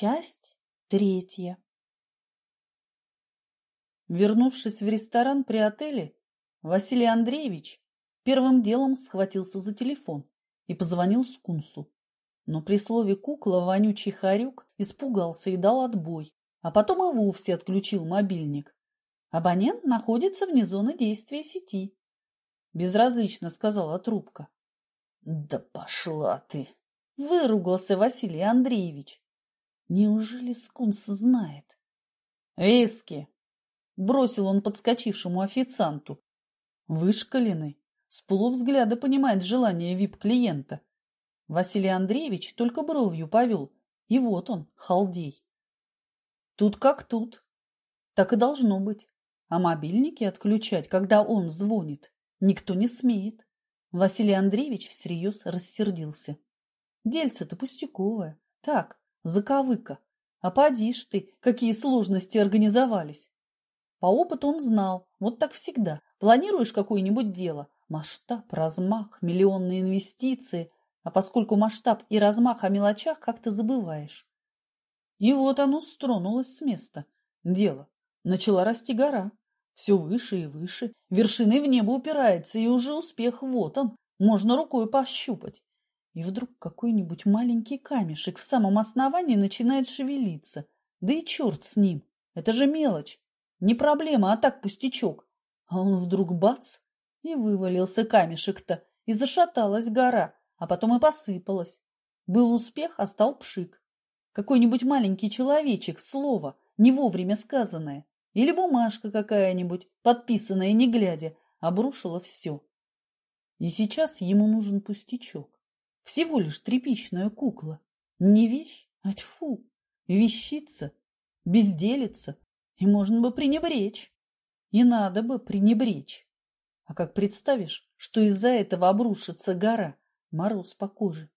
Часть третья. Вернувшись в ресторан при отеле, Василий Андреевич первым делом схватился за телефон и позвонил Скунсу. Но при слове «кукла» вонючий хорек испугался и дал отбой, а потом и вовсе отключил мобильник. Абонент находится вне зоны действия сети. Безразлично сказала трубка. Да пошла ты! Выругался Василий Андреевич. Неужели Скунс знает? Виски! Бросил он подскочившему официанту. Вышкаленный, с полувзгляда понимает желание вип-клиента. Василий Андреевич только бровью повел, и вот он, халдей. Тут как тут. Так и должно быть. А мобильники отключать, когда он звонит, никто не смеет. Василий Андреевич всерьез рассердился. Дельце-то пустяковое. Так, заковыка. А поди ж ты, какие сложности организовались. По опыту он знал, вот так всегда. Планируешь какое-нибудь дело, масштаб, размах, миллионные инвестиции, а поскольку масштаб и размах о мелочах как-то забываешь. И вот оно стронулось с места. Дело. Начала расти гора. Все выше и выше. Вершиной в небо упирается, и уже успех вот он. Можно рукой пощупать. И вдруг какой-нибудь маленький камешек в самом основании начинает шевелиться. Да и черт с ним. Это же мелочь. Не проблема, а так пустячок. А он вдруг бац, и вывалился камешек-то, и зашаталась гора, а потом и посыпалась. Был успех, а стал пшик. Какой-нибудь маленький человечек, слово, не вовремя сказанное, или бумажка какая-нибудь, подписанная не глядя, обрушила все. И сейчас ему нужен пустячок. Всего лишь тряпичная кукла. Не вещь, а тьфу, вещица, безделица, и можно бы пренебречь. И надо бы пренебречь. А как представишь, что из-за этого обрушится гора, мороз по коже.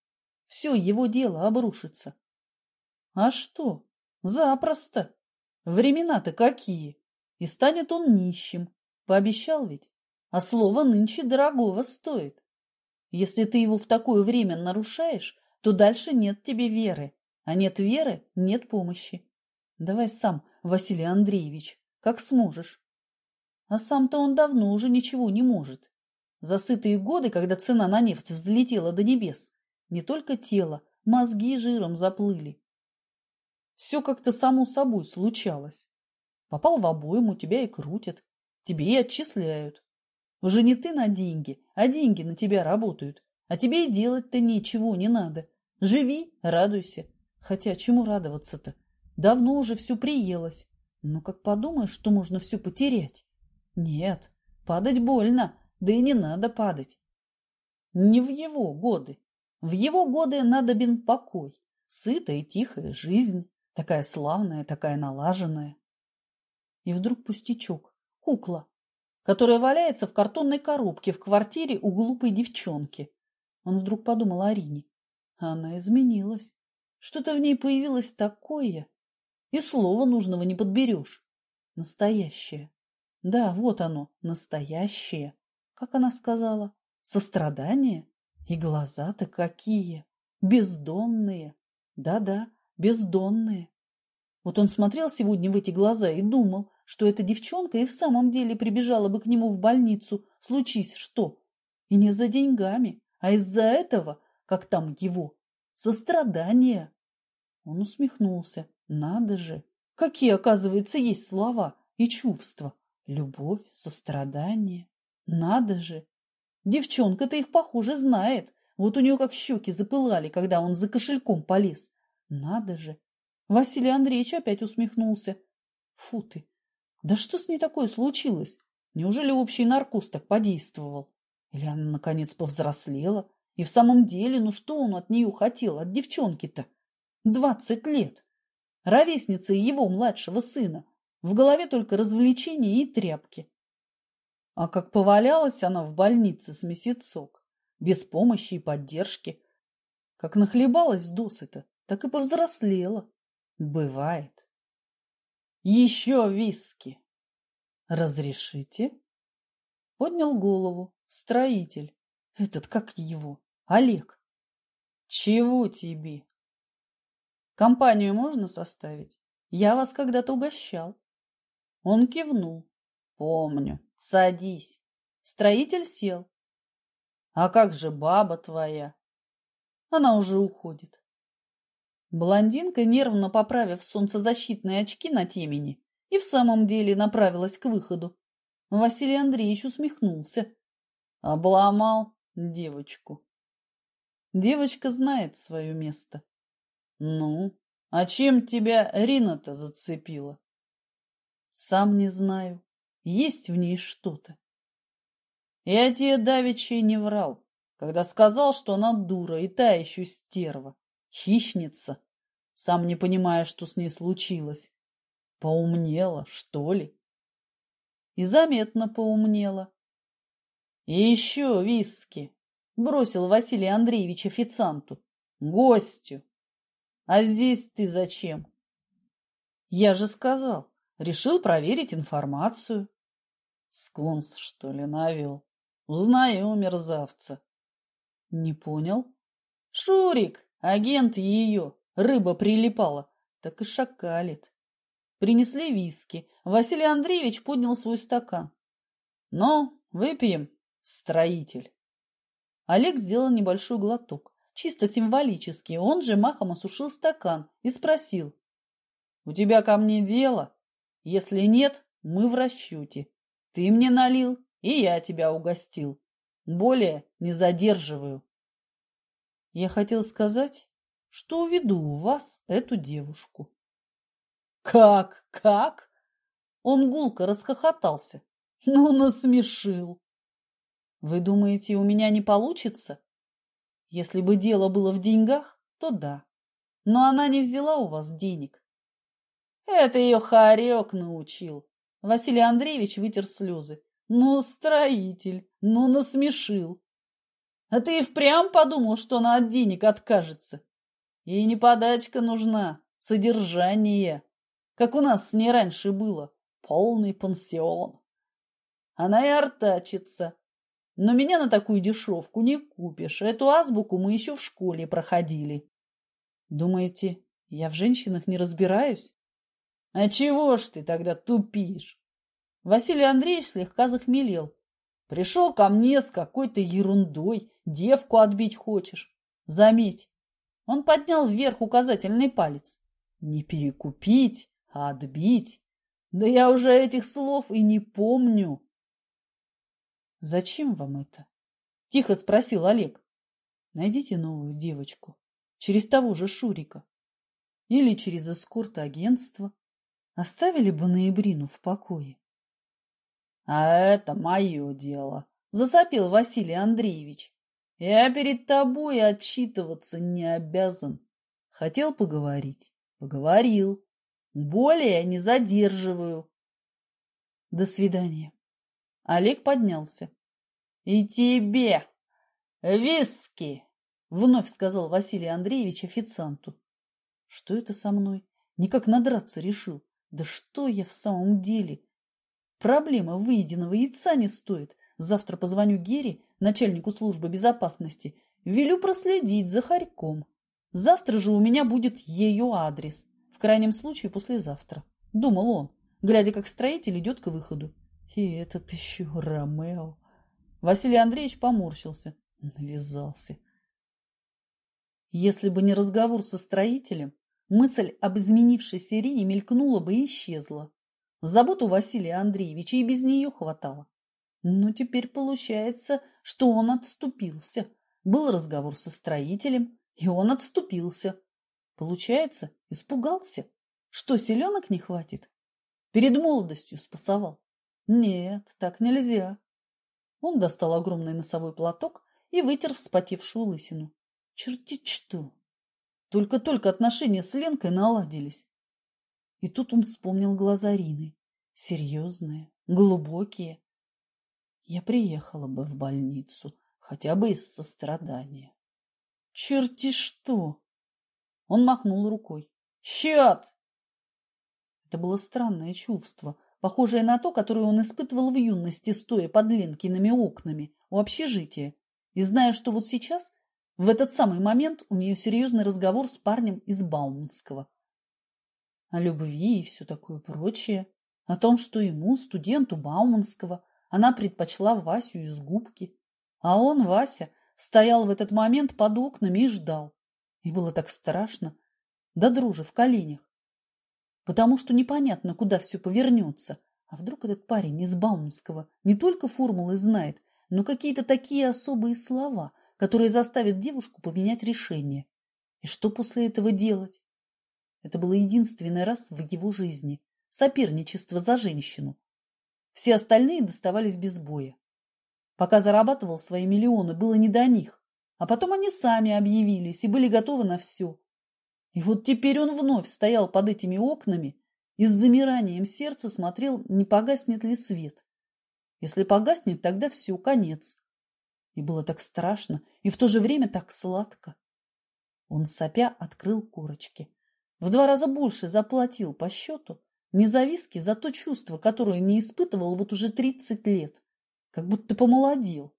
Все его дело обрушится. А что? Запросто. Времена-то какие. И станет он нищим. Пообещал ведь. А слово нынче дорогого стоит. Если ты его в такое время нарушаешь, то дальше нет тебе веры. А нет веры – нет помощи. Давай сам, Василий Андреевич, как сможешь. А сам-то он давно уже ничего не может. За сытые годы, когда цена на нефть взлетела до небес, не только тело, мозги жиром заплыли. Все как-то само собой случалось. Попал в обойму, тебя и крутят, тебе и отчисляют. Уже не ты на деньги, а деньги на тебя работают. А тебе и делать-то ничего не надо. Живи, радуйся. Хотя чему радоваться-то? Давно уже все приелось. Но как подумаешь, что можно все потерять? Нет, падать больно, да и не надо падать. Не в его годы. В его годы надобен покой, сытая и тихая жизнь, такая славная, такая налаженная. И вдруг пустячок, кукла, которая валяется в картонной коробке в квартире у глупой девчонки. Он вдруг подумал о Рине. Она изменилась. Что-то в ней появилось такое. И слова нужного не подберешь. Настоящее. Да, вот оно, настоящее. Как она сказала? Сострадание? И глаза-то какие! Бездонные! Да-да, бездонные. Вот он смотрел сегодня в эти глаза и думал, что эта девчонка и в самом деле прибежала бы к нему в больницу, случись что. И не за деньгами, а из-за этого, как там его, сострадания. Он усмехнулся. Надо же! Какие, оказывается, есть слова и чувства. Любовь, сострадание. Надо же! Девчонка-то их, похоже, знает. Вот у нее как щеки запылали, когда он за кошельком полез. Надо же! Василий Андреевич опять усмехнулся. Фу ты! Да что с ней такое случилось? Неужели общий наркоз так подействовал? Или она, наконец, повзрослела? И в самом деле, ну что он от нее хотел, от девчонки-то? Двадцать лет! Ровесница его младшего сына. В голове только развлечения и тряпки. А как повалялась она в больнице с месяцок, без помощи и поддержки, как нахлебалась досыта, так и повзрослела. Бывает. Еще виски. Разрешите? Поднял голову. Строитель. Этот, как его? Олег. Чего тебе? Компанию можно составить? Я вас когда-то угощал. Он кивнул. Помню. Садись. Строитель сел. А как же баба твоя? Она уже уходит. Блондинка, нервно поправив солнцезащитные очки на темени, и в самом деле направилась к выходу. Василий Андреевич усмехнулся. Обломал девочку. Девочка знает свое место. Ну, а чем тебя Рина-то зацепила? Сам не знаю. Есть в ней что-то. Я тебе давеча не врал, когда сказал, что она дура и та еще стерва, хищница, сам не понимая, что с ней случилось. Поумнела, что ли? И заметно поумнела. И еще виски, бросил Василий Андреевич официанту, гостю. А здесь ты зачем? Я же сказал, решил проверить информацию. Скунс, что ли, навел? Узнаю мерзавца. Не понял? Шурик, агент ее, рыба прилипала, так и шакалит. Принесли виски. Василий Андреевич поднял свой стакан. Ну, выпьем, строитель. Олег сделал небольшой глоток, чисто символический. Он же махом осушил стакан и спросил. У тебя ко мне дело? Если нет, мы в расчете. Ты мне налил, и я тебя угостил. Более не задерживаю. Я хотел сказать, что уведу у вас эту девушку. Как? Как? Он гулко расхохотался. Ну, насмешил. Вы думаете, у меня не получится? Если бы дело было в деньгах, то да. Но она не взяла у вас денег. Это ее хорек научил. Василий Андреевич вытер слезы. Ну, строитель, ну, насмешил. А ты и впрямь подумал, что она от денег откажется? Ей не подачка нужна, содержание. Как у нас с ней раньше было. Полный пансион. Она и артачится. Но меня на такую дешевку не купишь. Эту азбуку мы еще в школе проходили. Думаете, я в женщинах не разбираюсь? А чего ж ты тогда тупишь? Василий Андреевич слегка захмелел. Пришел ко мне с какой-то ерундой, девку отбить хочешь. Заметь, он поднял вверх указательный палец. Не перекупить, а отбить. Да я уже этих слов и не помню. Зачем вам это? Тихо спросил Олег. Найдите новую девочку. Через того же Шурика. Или через эскорт-агентство. Оставили бы Ноябрину в покое. А это мое дело, засопил Василий Андреевич. Я перед тобой отчитываться не обязан. Хотел поговорить? Поговорил. Более не задерживаю. До свидания. Олег поднялся. И тебе виски, вновь сказал Василий Андреевич официанту. Что это со мной? Никак надраться решил. Да что я в самом деле? Проблема выеденного яйца не стоит. Завтра позвоню Гере, начальнику службы безопасности, велю проследить за Харьком. Завтра же у меня будет ее адрес. В крайнем случае послезавтра. Думал он, глядя, как строитель идет к выходу. И этот еще Ромео. Василий Андреевич поморщился. Навязался. Если бы не разговор со строителем, мысль об изменившейся Ирине мелькнула бы и исчезла. Забот у Василия Андреевича и без нее хватало. Но теперь получается, что он отступился. Был разговор со строителем, и он отступился. Получается, испугался. Что, селенок не хватит? Перед молодостью спасовал. Нет, так нельзя. Он достал огромный носовой платок и вытер вспотевшую лысину. Черти что! Только-только отношения с Ленкой наладились. И тут он вспомнил глаза Рины. Серьезные, глубокие. Я приехала бы в больницу, хотя бы из сострадания. Черти что! Он махнул рукой. Счет! Это было странное чувство, похожее на то, которое он испытывал в юности, стоя под Ленкиными окнами у общежития, и зная, что вот сейчас В этот самый момент у нее серьезный разговор с парнем из Бауманского. О любви и все такое прочее. О том, что ему, студенту Бауманского, она предпочла Васю из губки. А он, Вася, стоял в этот момент под окнами и ждал. И было так страшно, да дружи в коленях. Потому что непонятно, куда все повернется. А вдруг этот парень из Бауманского не только формулы знает, но какие-то такие особые слова, которые заставят девушку поменять решение. И что после этого делать? Это было единственный раз в его жизни. Соперничество за женщину. Все остальные доставались без боя. Пока зарабатывал свои миллионы, было не до них. А потом они сами объявились и были готовы на все. И вот теперь он вновь стоял под этими окнами и с замиранием сердца смотрел, не погаснет ли свет. Если погаснет, тогда все, конец. И было так страшно, и в то же время так сладко. Он сопя открыл корочки. В два раза больше заплатил по счету, не за то чувство, которое не испытывал вот уже тридцать лет. Как будто помолодел.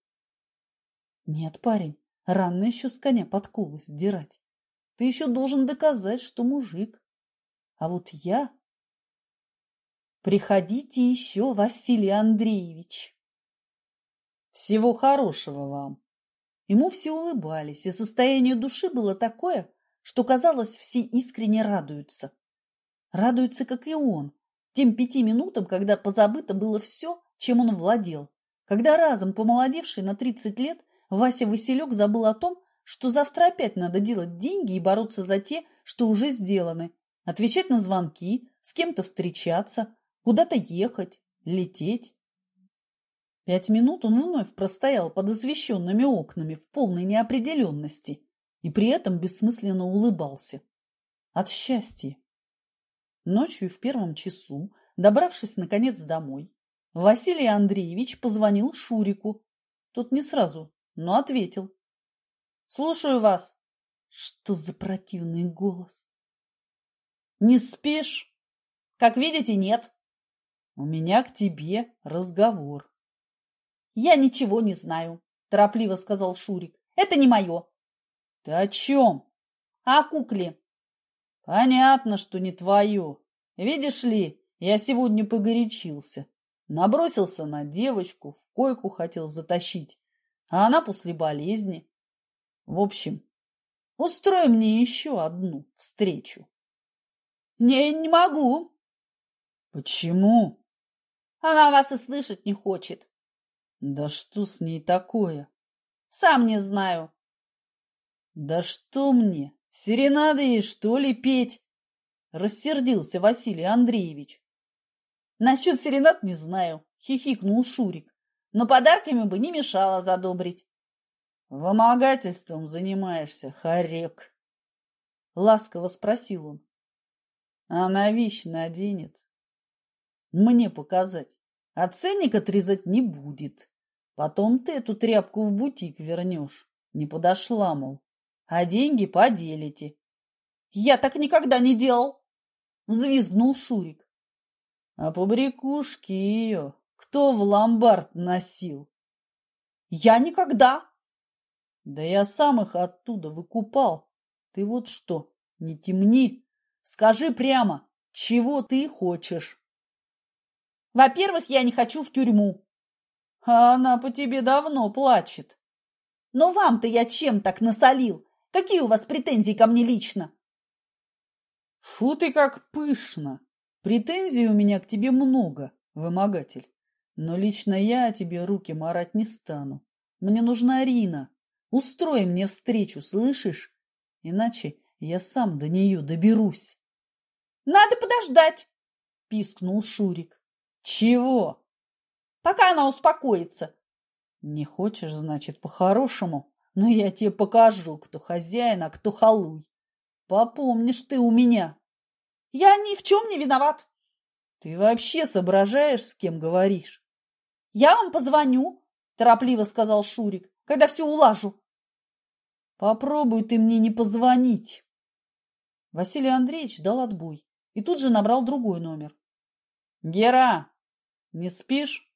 Нет, парень, рано еще с коня подковы сдирать. Ты еще должен доказать, что мужик. А вот я... Приходите еще, Василий Андреевич. Всего хорошего вам. Ему все улыбались, и состояние души было такое, что, казалось, все искренне радуются. Радуются, как и он, тем пяти минутам, когда позабыто было все, чем он владел. Когда разом, помолодевший на тридцать лет, Вася Василек забыл о том, что завтра опять надо делать деньги и бороться за те, что уже сделаны, отвечать на звонки, с кем-то встречаться, куда-то ехать, лететь. Пять минут он вновь простоял под освещенными окнами в полной неопределенности и при этом бессмысленно улыбался. От счастья. Ночью в первом часу, добравшись наконец домой, Василий Андреевич позвонил Шурику. Тот не сразу, но ответил. «Слушаю вас». Что за противный голос? «Не спишь?» «Как видите, нет». «У меня к тебе разговор». «Я ничего не знаю», – торопливо сказал Шурик. «Это не мое». «Ты о чем?» «О кукле». «Понятно, что не твое. Видишь ли, я сегодня погорячился. Набросился на девочку, в койку хотел затащить, а она после болезни. В общем, устрой мне еще одну встречу». «Не, не могу». «Почему?» «Она вас и слышать не хочет». Да что с ней такое? Сам не знаю. Да что мне, серенады что ли, петь? Рассердился Василий Андреевич. Насчет серенад не знаю, хихикнул Шурик. Но подарками бы не мешало задобрить. Вымогательством занимаешься, хорек. Ласково спросил он. Она вещь наденет. Мне показать. А ценник отрезать не будет. Потом ты эту тряпку в бутик вернешь. Не подошла, мол. А деньги поделите. Я так никогда не делал, взвизгнул Шурик. А побрякушки ее кто в ломбард носил? Я никогда. Да я сам их оттуда выкупал. Ты вот что, не темни. Скажи прямо, чего ты хочешь? Во-первых, я не хочу в тюрьму. А она по тебе давно плачет. Но вам-то я чем так насолил? Какие у вас претензии ко мне лично? Фу ты как пышно! Претензий у меня к тебе много, вымогатель. Но лично я тебе руки марать не стану. Мне нужна Рина. Устрой мне встречу, слышишь? Иначе я сам до нее доберусь. Надо подождать, пискнул Шурик. Чего? пока она успокоится. Не хочешь, значит, по-хорошему? Но я тебе покажу, кто хозяин, а кто халуй. Попомнишь ты у меня. Я ни в чем не виноват. Ты вообще соображаешь, с кем говоришь? Я вам позвоню, торопливо сказал Шурик, когда все улажу. Попробуй ты мне не позвонить. Василий Андреевич дал отбой и тут же набрал другой номер. Гера, не спишь?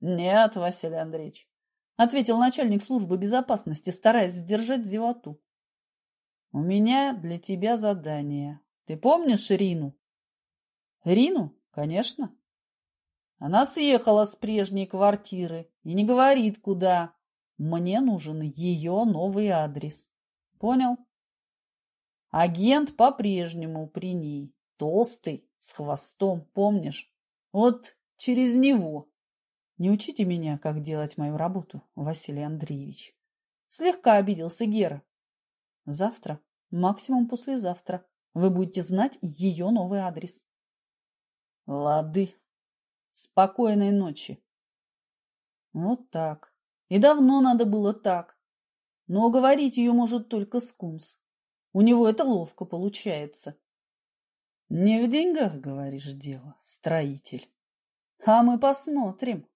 Нет, Василий Андреевич. Ответил начальник службы безопасности, стараясь сдержать зевоту. У меня для тебя задание. Ты помнишь Рину? Рину? Конечно. Она съехала с прежней квартиры и не говорит, куда. Мне нужен ее новый адрес. Понял? Агент по-прежнему при ней. Толстый, с хвостом, помнишь? Вот через него. Не учите меня, как делать мою работу, Василий Андреевич. Слегка обиделся Гера. Завтра, максимум послезавтра, вы будете знать ее новый адрес. Лады. Спокойной ночи. Вот так. И давно надо было так. Но говорить ее может только скунс. У него это ловко получается. Не в деньгах, говоришь, дело, строитель. А мы посмотрим.